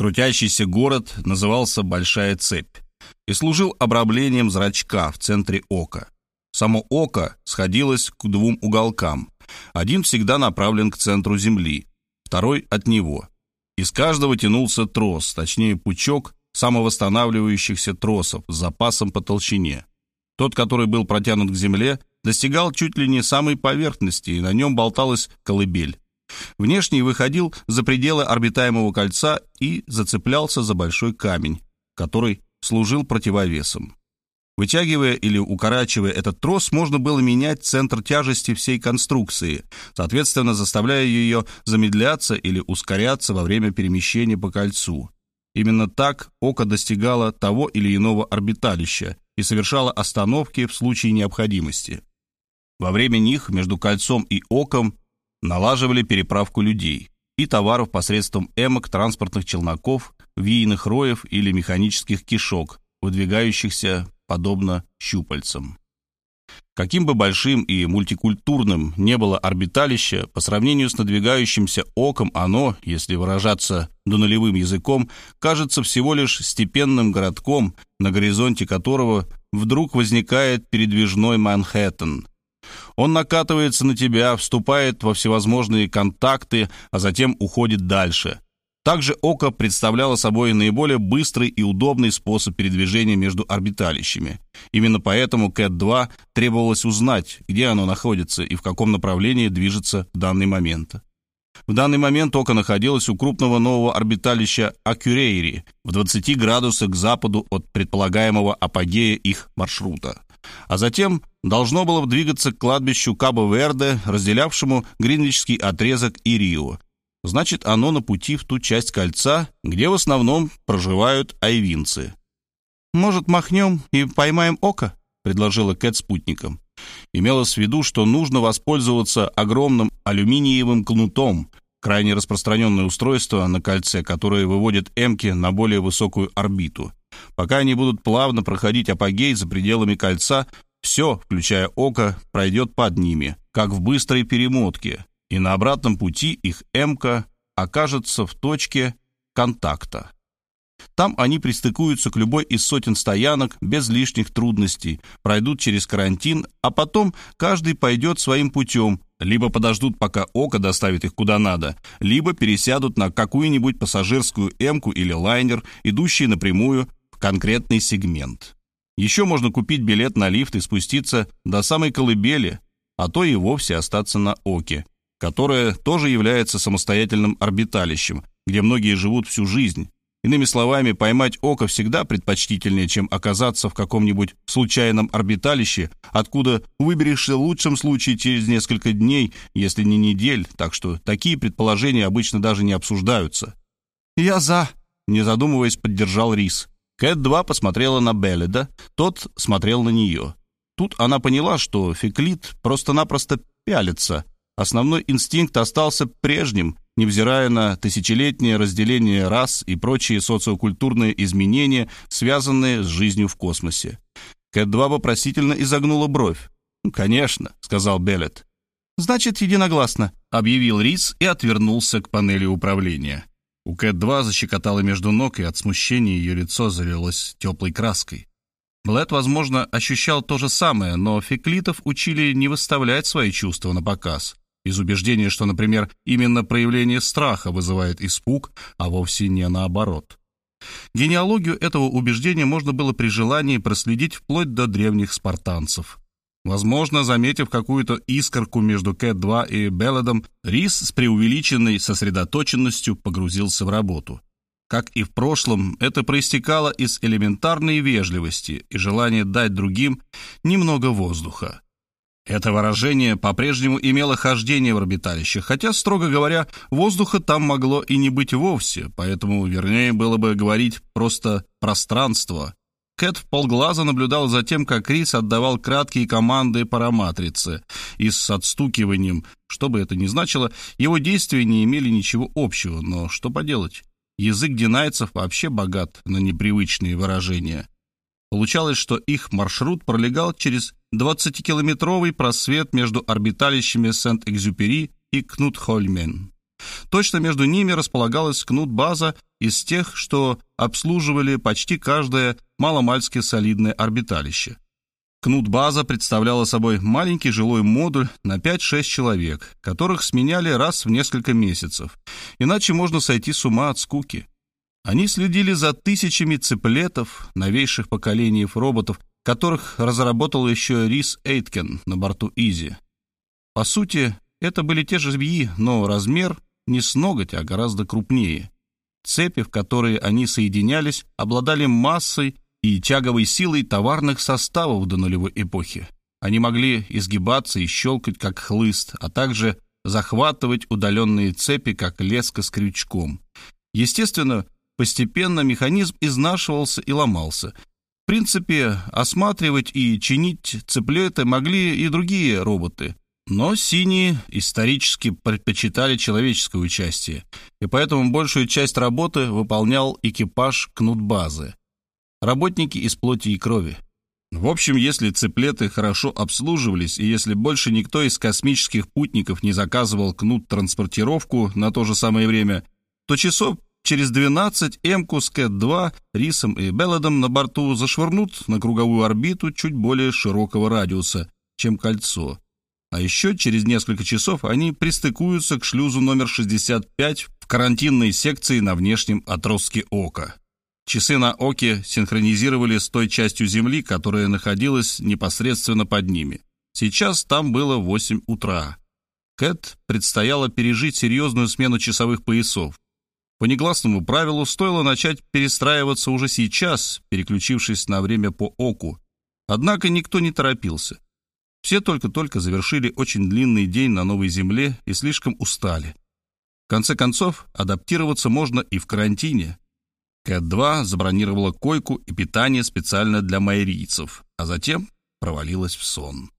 Крутящийся город назывался Большая цепь и служил обрамлением зрачка в центре ока. Само око сходилось к двум уголкам. Один всегда направлен к центру Земли, второй от него. Из каждого тянулся трос, точнее пучок самовосстанавливающихся тросов с запасом по толщине. Тот, который был протянут к земле, достигал чуть ли не самой поверхности, и на нем болталась колыбель. Внешний выходил за пределы орбитаемого кольца и зацеплялся за большой камень, который служил противовесом. Вытягивая или укорачивая этот трос, можно было менять центр тяжести всей конструкции, соответственно, заставляя ее замедляться или ускоряться во время перемещения по кольцу. Именно так око достигало того или иного орбиталища и совершало остановки в случае необходимости. Во время них между кольцом и оком налаживали переправку людей и товаров посредством эмок транспортных челноков, вийных роев или механических кишок, выдвигающихся подобно щупальцам. Каким бы большим и мультикультурным не было орбиталище, по сравнению с надвигающимся оком оно, если выражаться донулевым языком, кажется всего лишь степенным городком, на горизонте которого вдруг возникает передвижной Манхэттен. Он накатывается на тебя, вступает во всевозможные контакты, а затем уходит дальше – также око представляло собой наиболее быстрый и удобный способ передвижения между орбиталищами. Именно поэтому Кэт-2 требовалось узнать, где оно находится и в каком направлении движется в данный момент. В данный момент око находилось у крупного нового орбиталища Акюрейри в 20 градусах к западу от предполагаемого апогея их маршрута. А затем должно было двигаться к кладбищу Кабо-Верде, разделявшему Гринвичский отрезок и Рио, значит, оно на пути в ту часть кольца, где в основном проживают айвинцы. «Может, махнем и поймаем око?» — предложила Кэт спутникам. Имелось в виду, что нужно воспользоваться огромным алюминиевым кнутом, крайне распространенное устройство на кольце, которое выводит эмки на более высокую орбиту. Пока они будут плавно проходить апогей за пределами кольца, все, включая око, пройдет под ними, как в быстрой перемотке, и на обратном пути их «М»ка окажется в точке контакта. Там они пристыкуются к любой из сотен стоянок без лишних трудностей, пройдут через карантин, а потом каждый пойдет своим путем, либо подождут, пока око доставит их куда надо, либо пересядут на какую-нибудь пассажирскую «М»ку или лайнер, идущий напрямую конкретный сегмент. Еще можно купить билет на лифт и спуститься до самой колыбели, а то и вовсе остаться на оке, которое тоже является самостоятельным орбиталищем, где многие живут всю жизнь. Иными словами, поймать око всегда предпочтительнее, чем оказаться в каком-нибудь случайном орбиталище, откуда выберешься в лучшем случае через несколько дней, если не недель, так что такие предположения обычно даже не обсуждаются. «Я за», — не задумываясь, поддержал Рис. Кэт-2 посмотрела на Белледа, тот смотрел на нее. Тут она поняла, что Феклит просто-напросто пялится, Основной инстинкт остался прежним, невзирая на тысячелетнее разделение рас и прочие социокультурные изменения, связанные с жизнью в космосе. Кэт-2 вопросительно изогнула бровь. «Ну, «Конечно», — сказал Беллет. «Значит, единогласно», — объявил Рис и отвернулся к панели управления. У Кэт-2 защекотало между ног, и от смущения ее лицо залилось теплой краской. Блэд, возможно, ощущал то же самое, но феклитов учили не выставлять свои чувства на показ из убеждения, что, например, именно проявление страха вызывает испуг, а вовсе не наоборот. Генеалогию этого убеждения можно было при желании проследить вплоть до древних спартанцев. Возможно, заметив какую-то искорку между Кэт-2 и Белледом, Рис с преувеличенной сосредоточенностью погрузился в работу. Как и в прошлом, это проистекало из элементарной вежливости и желания дать другим немного воздуха. Это выражение по-прежнему имело хождение в орбиталище, хотя, строго говоря, воздуха там могло и не быть вовсе, поэтому вернее было бы говорить просто «пространство». Кэт в полглаза наблюдал за тем, как Крис отдавал краткие команды параматрице, и с отстукиванием, что бы это ни значило, его действия не имели ничего общего, но что поделать? Язык динайцев вообще богат на непривычные выражения. Получалось, что их маршрут пролегал через 20-километровый просвет между орбиталищами Сент-Экзюпери и Кнутхольмен. Точно между ними располагалась Кнут-база, из тех, что обслуживали почти каждое маломальски солидное орбиталище. Кнут-база представляла собой маленький жилой модуль на 5-6 человек, которых сменяли раз в несколько месяцев, иначе можно сойти с ума от скуки. Они следили за тысячами цыплетов, новейших поколений роботов, которых разработал еще Рис Эйткен на борту Изи. По сути, это были те же змеи, но размер не с ноготь, а гораздо крупнее. Цепи, в которые они соединялись, обладали массой и тяговой силой товарных составов до нулевой эпохи. Они могли изгибаться и щелкать, как хлыст, а также захватывать удаленные цепи, как леска с крючком. Естественно, постепенно механизм изнашивался и ломался. В принципе, осматривать и чинить цеплеты могли и другие роботы, но синие исторически предпочитали человеческое участие, и поэтому большую часть работы выполнял экипаж кнут-базы работники из плоти и крови. В общем, если цыплеты хорошо обслуживались, и если больше никто из космических путников не заказывал кнут-транспортировку на то же самое время, то часов через 12 Эмку с Кэт-2, Рисом и Белладом на борту зашвырнут на круговую орбиту чуть более широкого радиуса, чем кольцо. А еще через несколько часов они пристыкуются к шлюзу номер 65 в карантинной секции на внешнем отростке ока. Часы на оке синхронизировали с той частью Земли, которая находилась непосредственно под ними. Сейчас там было 8 утра. Кэт предстояло пережить серьезную смену часовых поясов. По негласному правилу стоило начать перестраиваться уже сейчас, переключившись на время по оку. Однако никто не торопился. Все только-только завершили очень длинный день на новой земле и слишком устали. В конце концов, адаптироваться можно и в карантине. Кэт-2 забронировала койку и питание специально для майрийцев, а затем провалилась в сон.